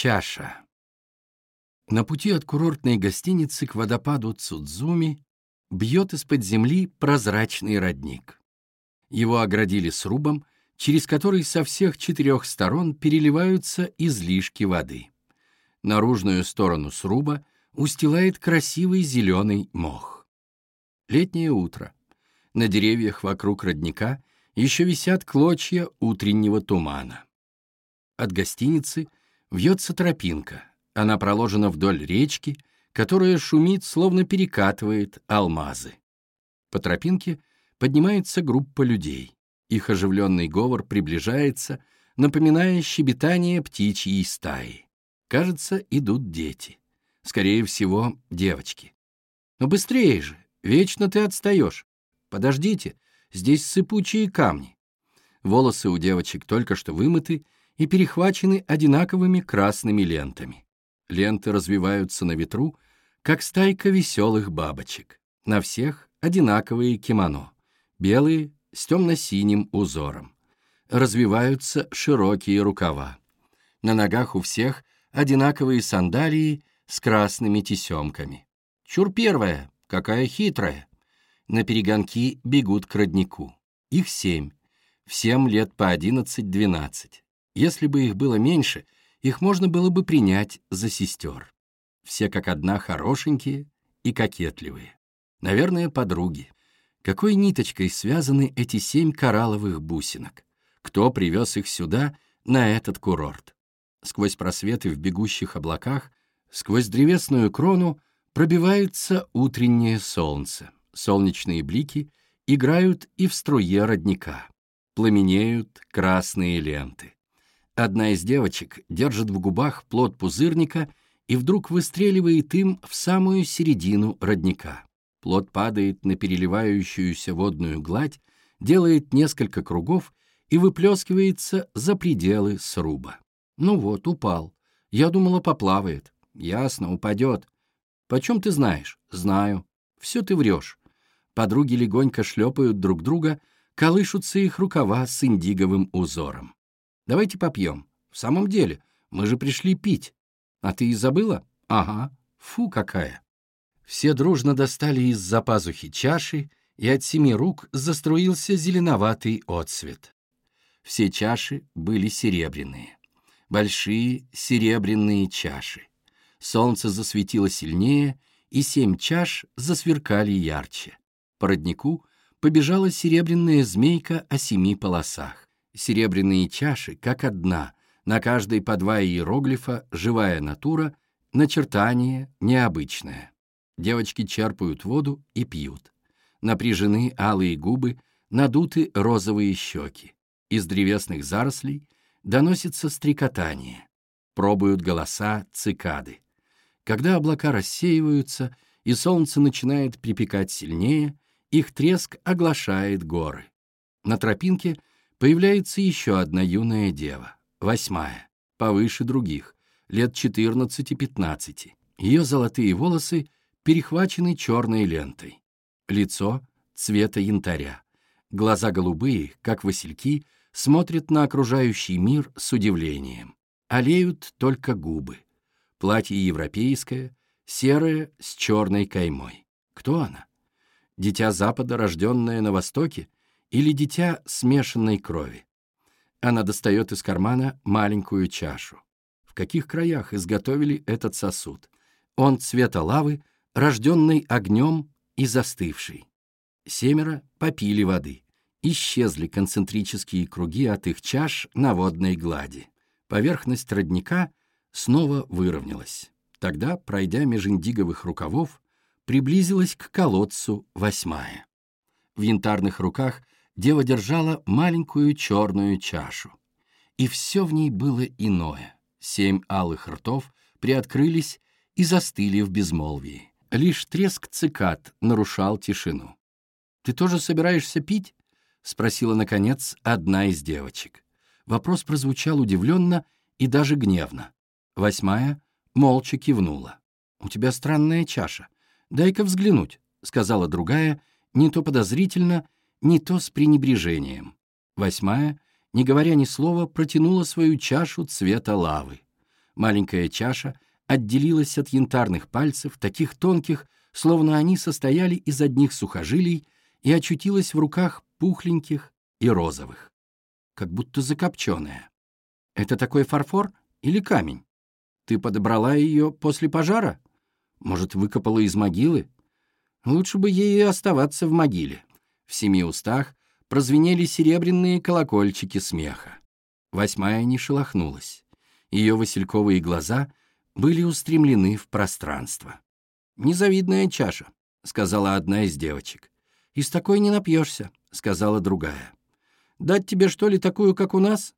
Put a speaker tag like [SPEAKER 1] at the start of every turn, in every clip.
[SPEAKER 1] Чаша. На пути от курортной гостиницы к водопаду Цудзуми бьет из-под земли прозрачный родник. Его оградили срубом, через который со всех четырех сторон переливаются излишки воды. Наружную сторону сруба устилает красивый зеленый мох. Летнее утро. На деревьях вокруг родника еще висят клочья утреннего тумана. От гостиницы вьется тропинка. Она проложена вдоль речки, которая шумит, словно перекатывает алмазы. По тропинке поднимается группа людей. Их оживленный говор приближается, напоминая щебетание птичьей стаи. Кажется, идут дети. Скорее всего, девочки. Но быстрее же, вечно ты отстаешь. Подождите, здесь сыпучие камни. Волосы у девочек только что вымыты и перехвачены одинаковыми красными лентами. Ленты развиваются на ветру, как стайка веселых бабочек. На всех одинаковые кимоно, белые с темно-синим узором. Развиваются широкие рукава. На ногах у всех одинаковые сандалии с красными тесемками. Чур первая, какая хитрая. На перегонки бегут к роднику. Их семь, всем лет по одиннадцать-двенадцать. Если бы их было меньше — их можно было бы принять за сестер. Все как одна хорошенькие и кокетливые. Наверное, подруги. Какой ниточкой связаны эти семь коралловых бусинок? Кто привез их сюда, на этот курорт? Сквозь просветы в бегущих облаках, сквозь древесную крону пробивается утреннее солнце. Солнечные блики играют и в струе родника. Пламенеют красные ленты. Одна из девочек держит в губах плод пузырника и вдруг выстреливает им в самую середину родника. Плод падает на переливающуюся водную гладь, делает несколько кругов и выплескивается за пределы сруба. Ну вот, упал. Я думала, поплавает. Ясно, упадет. Почем ты знаешь? Знаю. Все ты врешь. Подруги легонько шлепают друг друга, колышутся их рукава с индиговым узором. Давайте попьем. В самом деле, мы же пришли пить. А ты и забыла? Ага. Фу, какая. Все дружно достали из-за пазухи чаши, и от семи рук заструился зеленоватый отсвет. Все чаши были серебряные. Большие серебряные чаши. Солнце засветило сильнее, и семь чаш засверкали ярче. По роднику побежала серебряная змейка о семи полосах серебряные чаши, как одна, на каждой по два иероглифа «живая натура», начертание необычное. Девочки черпают воду и пьют. Напряжены алые губы, надуты розовые щеки. Из древесных зарослей доносится стрекотание. Пробуют голоса цикады. Когда облака рассеиваются и солнце начинает припекать сильнее, их треск оглашает горы. На тропинке Появляется еще одна юная дева, восьмая, повыше других, лет 14-15. Ее золотые волосы перехвачены черной лентой. Лицо цвета янтаря. Глаза голубые, как васильки, смотрят на окружающий мир с удивлением. Олеют только губы. Платье европейское, серое с черной каймой. Кто она? Дитя Запада, рожденное на Востоке, или дитя смешанной крови. Она достает из кармана маленькую чашу. В каких краях изготовили этот сосуд? Он цвета лавы, рожденный огнем и застывший. Семеро попили воды. Исчезли концентрические круги от их чаш на водной глади. Поверхность родника снова выровнялась. Тогда, пройдя меж индиговых рукавов, приблизилась к колодцу восьмая. В янтарных руках дева держала маленькую черную чашу. И все в ней было иное. Семь алых ртов приоткрылись и застыли в безмолвии. Лишь треск цикад нарушал тишину. «Ты тоже собираешься пить?» — спросила, наконец, одна из девочек. Вопрос прозвучал удивленно и даже гневно. Восьмая молча кивнула. «У тебя странная чаша. Дай-ка взглянуть», — сказала другая, не то подозрительно, не то с пренебрежением. Восьмая, не говоря ни слова, протянула свою чашу цвета лавы. Маленькая чаша отделилась от янтарных пальцев, таких тонких, словно они состояли из одних сухожилий, и очутилась в руках пухленьких и розовых, как будто закопченная. Это такой фарфор или камень? Ты подобрала ее после пожара? Может, выкопала из могилы? Лучше бы ей оставаться в могиле. В семи устах прозвенели серебряные колокольчики смеха. Восьмая не шелохнулась. Ее васильковые глаза были устремлены в пространство. «Незавидная чаша», — сказала одна из девочек. «Из такой не напьешься», — сказала другая. «Дать тебе, что ли, такую, как у нас?»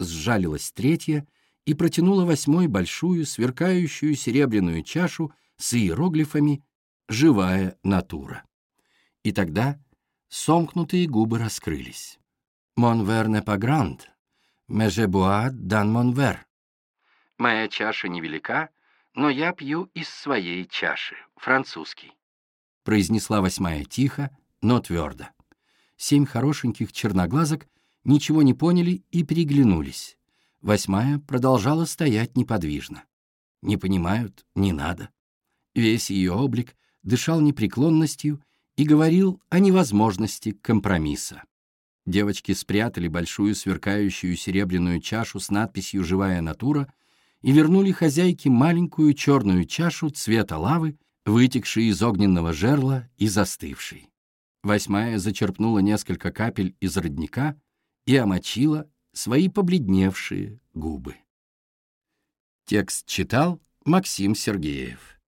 [SPEAKER 1] Сжалилась третья и протянула восьмой большую, сверкающую серебряную чашу с иероглифами «Живая натура». И тогда сомкнутые губы раскрылись. «Mon verre n'est pas grand, mais je bois dans mon verre». «Моя чаша невелика, но я пью из своей чаши, французский», произнесла восьмая тихо, но твердо. Семь хорошеньких черноглазок ничего не поняли и переглянулись. Восьмая продолжала стоять неподвижно. Не понимают, не надо. Весь ее облик дышал непреклонностью и говорил о невозможности компромисса. Девочки спрятали большую сверкающую серебряную чашу с надписью «Живая натура» и вернули хозяйке маленькую черную чашу цвета лавы, вытекшей из огненного жерла и застывшей. Восьмая зачерпнула несколько капель из родника и омочила свои побледневшие губы. Текст читал Максим Сергеев.